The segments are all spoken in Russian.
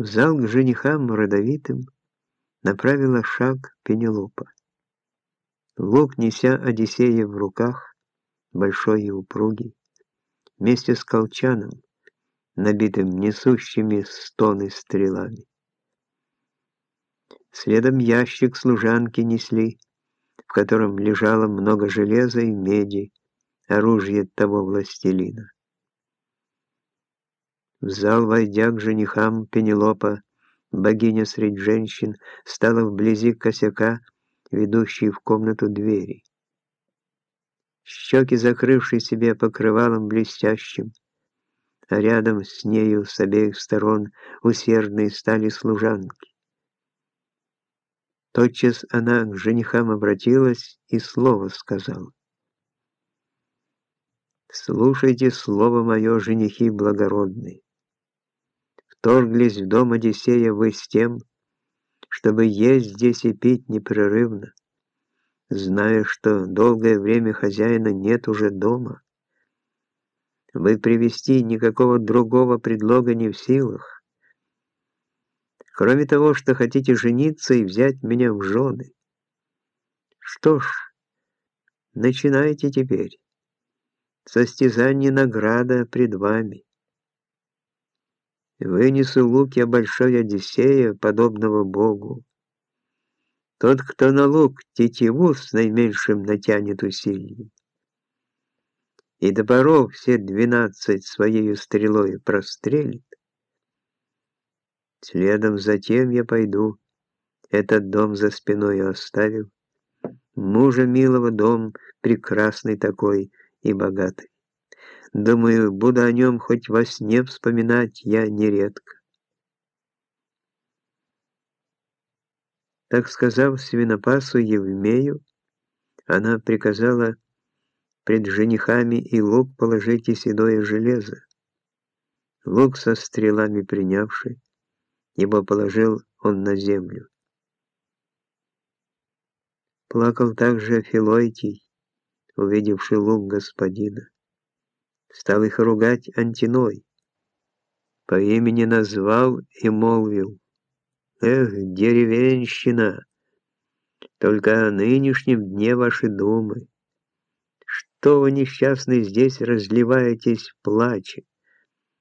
В зал к женихам родовитым направила шаг Пенелопа. Лук, неся Одиссея в руках, большой и упругий, вместе с колчаном, набитым несущими стоны стрелами. Следом ящик служанки несли, в котором лежало много железа и меди, оружие того властелина. В зал, войдя к женихам, Пенелопа, богиня среди женщин, стала вблизи косяка, ведущей в комнату двери. Щеки, закрывшие себе покрывалом блестящим, а рядом с нею с обеих сторон усердные стали служанки. Тотчас она к женихам обратилась и слово сказала. «Слушайте слово мое, женихи благородные. Вторглись в дом Одиссея вы с тем, чтобы есть здесь и пить непрерывно, зная, что долгое время хозяина нет уже дома. Вы привести никакого другого предлога не в силах, Кроме того, что хотите жениться и взять меня в жены. Что ж, начинайте теперь. Состязание награда пред вами. Вынесу лук я большой Одиссея, подобного Богу. Тот, кто на лук тетиву с наименьшим натянет усилием, и до поров все двенадцать своей стрелой прострелит, Следом за тем я пойду, этот дом за спиной оставил. Мужа милого дом, прекрасный такой и богатый. Думаю, буду о нем хоть во сне вспоминать я нередко. Так сказав свинопасу Евмею, она приказала пред женихами и лук положить и седое железо. Лук со стрелами принявший, ибо положил он на землю. Плакал также Филойтий, увидевший лук господина. Стал их ругать Антиной. По имени назвал и молвил. Эх, деревенщина! Только о нынешнем дне ваши думы. Что вы, несчастный, здесь разливаетесь в плаче?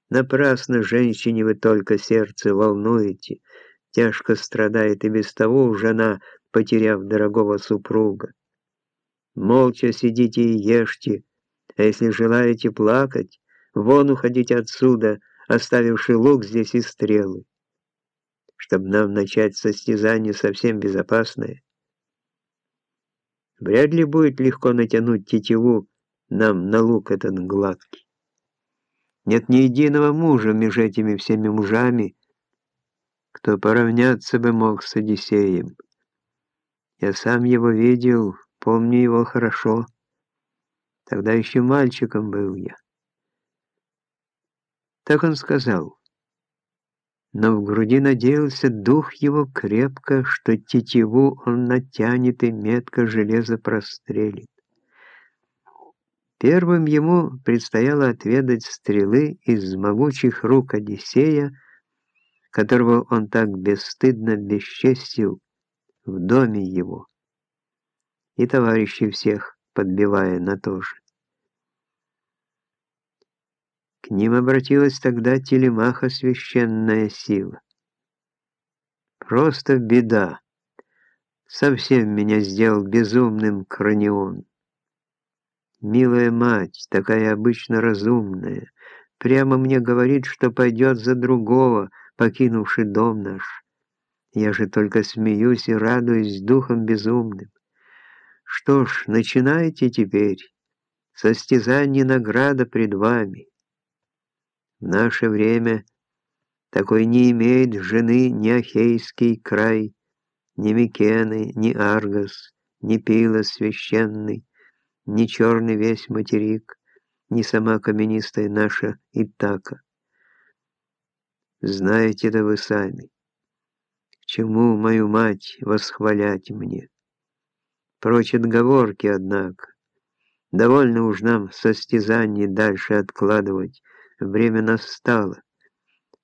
Напрасно женщине вы только сердце волнуете. Тяжко страдает и без того жена, потеряв дорогого супруга. Молча сидите и ешьте, а если желаете плакать, вон уходите отсюда, оставивши лук здесь и стрелы. Чтобы нам начать состязание совсем безопасное. Вряд ли будет легко натянуть тетиву нам на лук этот гладкий. Нет ни единого мужа между этими всеми мужами, кто поравняться бы мог с Одиссеем. Я сам его видел, помню его хорошо. Тогда еще мальчиком был я. Так он сказал. Но в груди надеялся дух его крепко, что тетиву он натянет и метко железо прострелит. Первым ему предстояло отведать стрелы из могучих рук Одиссея, которого он так бесстыдно бесчестил в доме его, и товарищей всех подбивая на то же. К ним обратилась тогда телемаха священная сила. Просто беда. Совсем меня сделал безумным кранион. Милая мать, такая обычно разумная, прямо мне говорит, что пойдет за другого, покинувший дом наш. Я же только смеюсь и радуюсь духом безумным. Что ж, начинайте теперь. Состязание награда пред вами. В наше время такой не имеет жены ни Ахейский край, ни Микены, ни Аргос, ни Пила священный, ни черный весь материк, ни сама каменистая наша Итака. Знаете это вы сами. К чему мою мать восхвалять мне? Прочь отговорки, однако. Довольно уж нам состязание дальше откладывать. Время настало.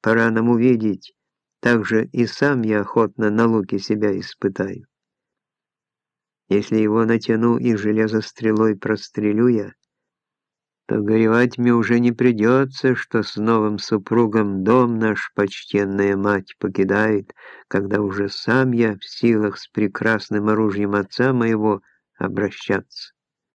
Пора нам увидеть, также и сам я охотно на луке себя испытаю. Если его натяну и железострелой прострелю я, то горевать мне уже не придется, что с новым супругом дом наш почтенная мать покидает, когда уже сам я в силах с прекрасным оружием отца моего обращаться.